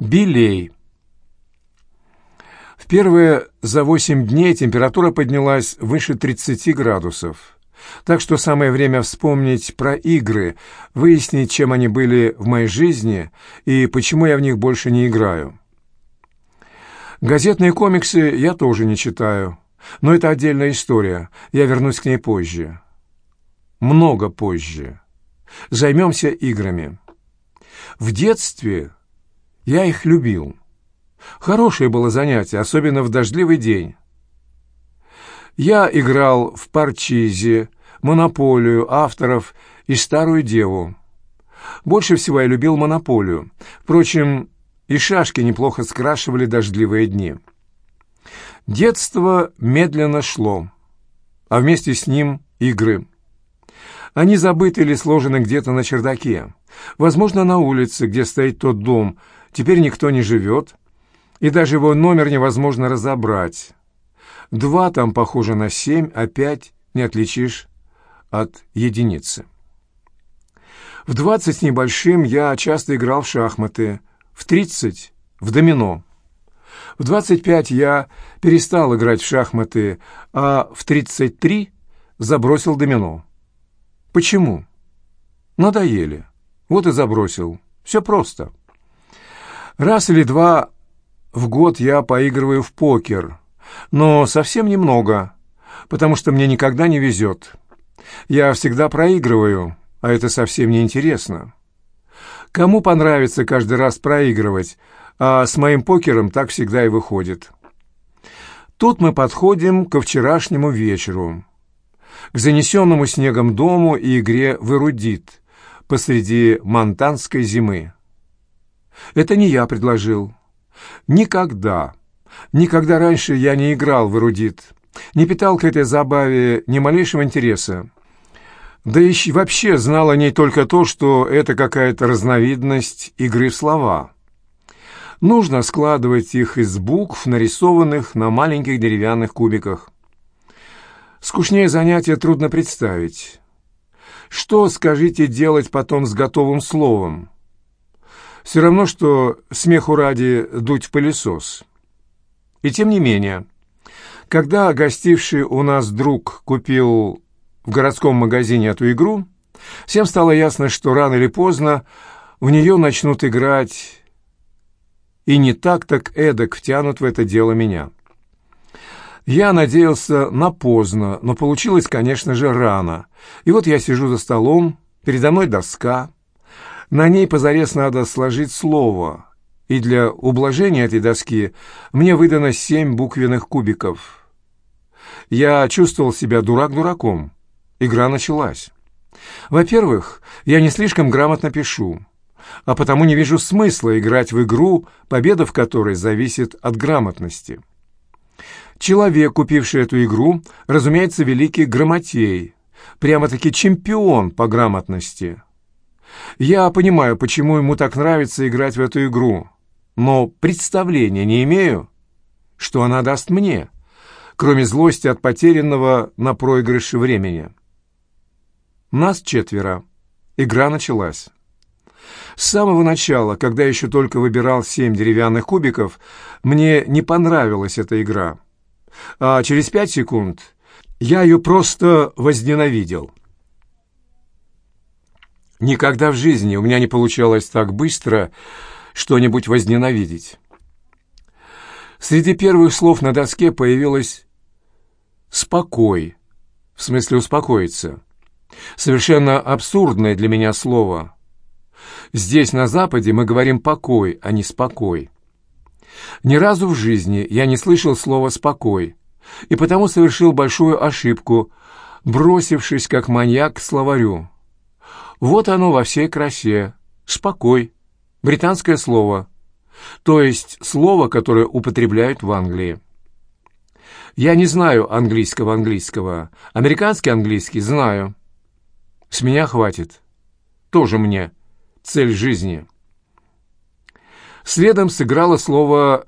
Билей. В первые за восемь дней температура поднялась выше 30 градусов. Так что самое время вспомнить про игры, выяснить, чем они были в моей жизни и почему я в них больше не играю. Газетные комиксы я тоже не читаю, но это отдельная история, я вернусь к ней позже. Много позже. Займемся играми. В детстве я их любил. Хорошее было занятие, особенно в дождливый день. Я играл в парчизе, монополию, авторов и старую деву. Больше всего я любил монополию. Впрочем, и шашки неплохо скрашивали дождливые дни. Детство медленно шло, а вместе с ним игры. Они забыты или сложены где-то на чердаке. Возможно, на улице, где стоит тот дом, теперь никто не живет, и даже его номер невозможно разобрать. Два там похоже на семь, а пять не отличишь от единицы. В двадцать с небольшим я часто играл в шахматы, в тридцать — в домино. В двадцать пять я перестал играть в шахматы, а в тридцать три забросил домино. Почему? Надоели. Вот и забросил. Все просто. Раз или два в год я поигрываю в покер, но совсем немного, потому что мне никогда не везет. Я всегда проигрываю, а это совсем не интересно. Кому понравится каждый раз проигрывать, а с моим покером так всегда и выходит. Тут мы подходим ко вчерашнему вечеру, к занесенному снегом дому и игре в эрудит посреди монтанской зимы. Это не я предложил. Никогда, никогда раньше я не играл в эрудит, не питал к этой забаве ни малейшего интереса. Да и вообще знал о ней только то, что это какая-то разновидность игры в слова. Нужно складывать их из букв, нарисованных на маленьких деревянных кубиках. Скучнее занятия трудно представить. Что, скажите, делать потом с готовым словом? Все равно, что смеху ради дуть в пылесос. И тем не менее, когда гостивший у нас друг купил в городском магазине эту игру, всем стало ясно, что рано или поздно в нее начнут играть и не так, так эдак втянут в это дело меня. Я надеялся на поздно, но получилось, конечно же, рано. И вот я сижу за столом, передо мной доска, на ней позарез надо сложить слово, и для ублажения этой доски мне выдано семь буквенных кубиков. Я чувствовал себя дурак дураком. Игра началась. Во-первых, я не слишком грамотно пишу, а потому не вижу смысла играть в игру, победа в которой зависит от грамотности. Человек, купивший эту игру, разумеется, великий грамотей, прямо-таки чемпион по грамотности – я понимаю, почему ему так нравится играть в эту игру, но представления не имею, что она даст мне, кроме злости от потерянного на проигрыше времени. Нас четверо. Игра началась. С самого начала, когда еще только выбирал семь деревянных кубиков, мне не понравилась эта игра. А через пять секунд я ее просто возненавидел. Никогда в жизни у меня не получалось так быстро что-нибудь возненавидеть. Среди первых слов на доске появилось «спокой», в смысле «успокоиться». Совершенно абсурдное для меня слово. Здесь, на Западе, мы говорим «покой», а не «спокой». Ни разу в жизни я не слышал слова «спокой», и потому совершил большую ошибку, бросившись как маньяк к словарю. Вот оно во всей красе. Спокой. Британское слово. То есть слово, которое употребляют в Англии. Я не знаю английского английского. Американский английский знаю. С меня хватит. Тоже мне. Цель жизни. Следом сыграло слово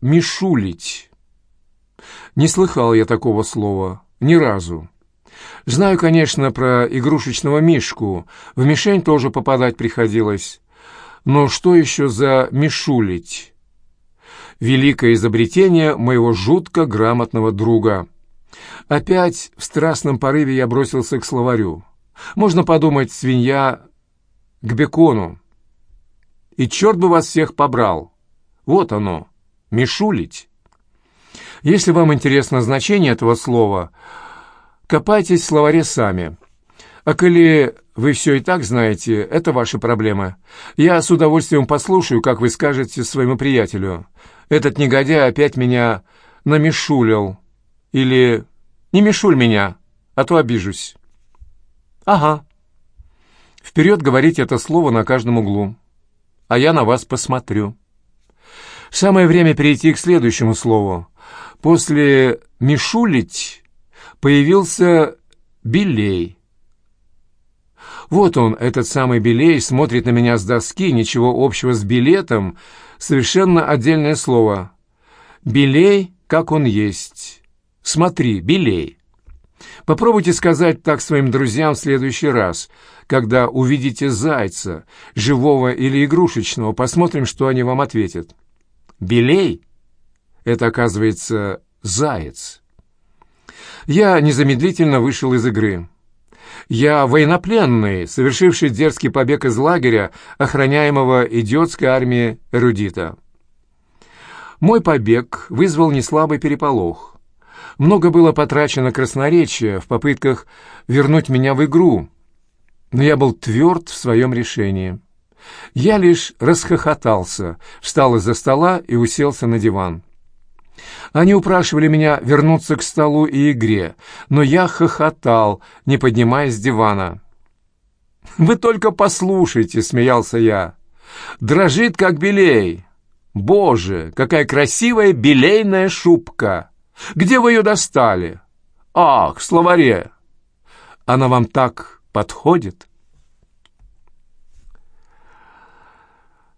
«мишулить». Не слыхал я такого слова ни разу. Знаю, конечно, про игрушечного мишку. В мишень тоже попадать приходилось. Но что еще за «мишулить»? Великое изобретение моего жутко грамотного друга. Опять в страстном порыве я бросился к словарю. Можно подумать, свинья к бекону. И черт бы вас всех побрал. Вот оно, мишулить. Если вам интересно значение этого слова, копайтесь в словаре сами. А коли вы все и так знаете, это ваши проблемы. Я с удовольствием послушаю, как вы скажете своему приятелю. Этот негодяй опять меня намешулил. Или «Не мешуль меня, а то обижусь». «Ага». Вперед говорить это слово на каждом углу. А я на вас посмотрю. Самое время перейти к следующему слову. После «мишулить» появился «белей». Вот он, этот самый Белей, смотрит на меня с доски, ничего общего с билетом, совершенно отдельное слово. Белей, как он есть. Смотри, Белей. Попробуйте сказать так своим друзьям в следующий раз, когда увидите зайца, живого или игрушечного, посмотрим, что они вам ответят. Белей — это, оказывается, заяц. Я незамедлительно вышел из игры. Я военнопленный, совершивший дерзкий побег из лагеря, охраняемого идиотской армией эрудита. Мой побег вызвал неслабый переполох. Много было потрачено красноречия в попытках вернуть меня в игру, но я был тверд в своем решении. Я лишь расхохотался, встал из-за стола и уселся на диван. Они упрашивали меня вернуться к столу и игре, но я хохотал, не поднимаясь с дивана. «Вы только послушайте», — смеялся я. «Дрожит, как белей. Боже, какая красивая белейная шубка! Где вы ее достали? Ах, в словаре! Она вам так подходит?»